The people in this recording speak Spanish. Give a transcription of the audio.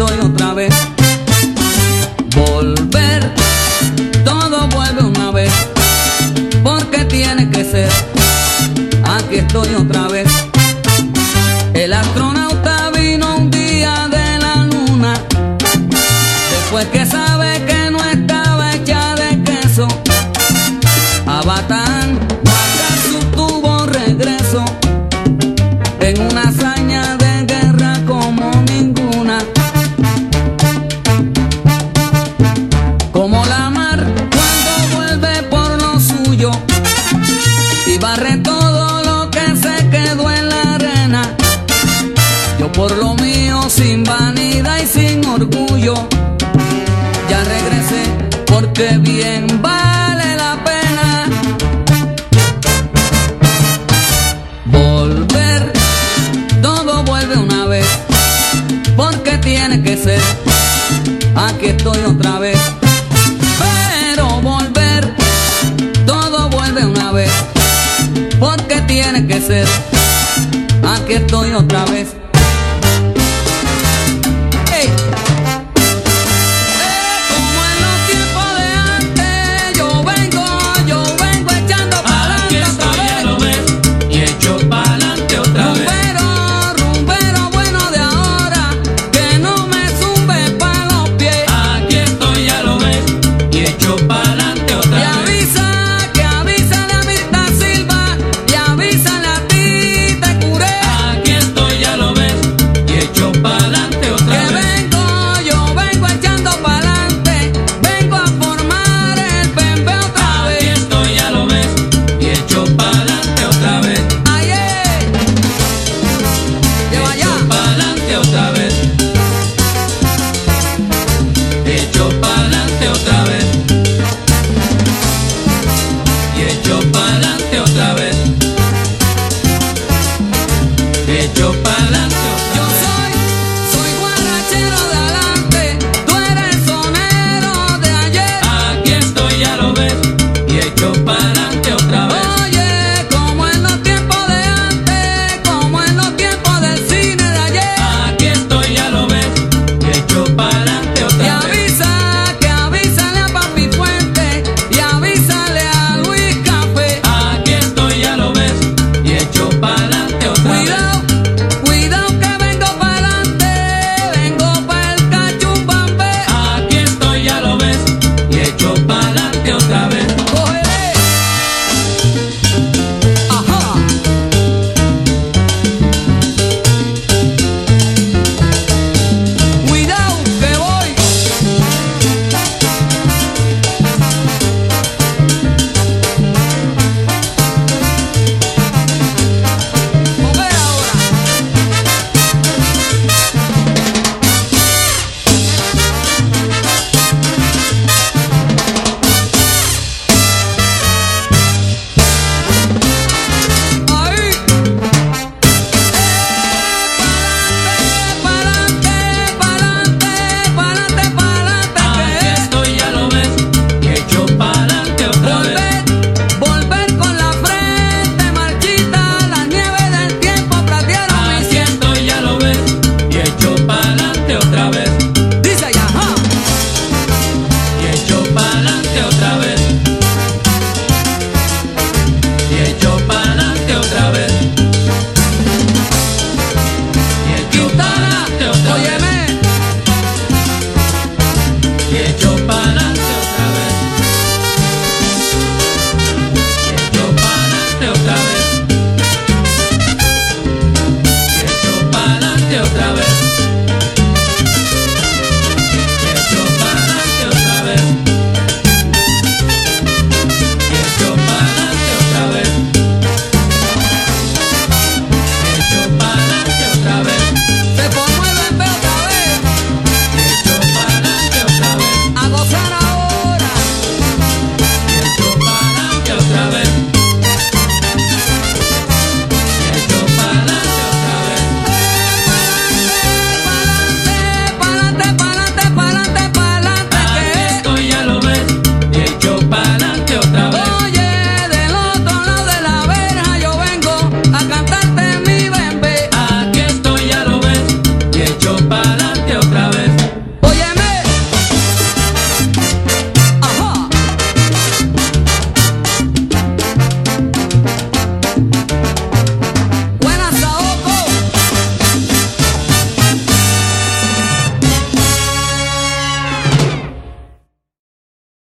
otra vez. Volver, todo vuelve una vez. Porque tiene que ser. Aquí estoy otra vez. Y barre todo lo que se quedó en la arena. Yo por lo mío sin vanidad y sin orgullo. Ya regresé porque bien vale la pena. Volver, todo vuelve una vez. Porque tiene que ser. Aquí estoy otra vez. Porque tiene que ser. Aquí estoy otra vez.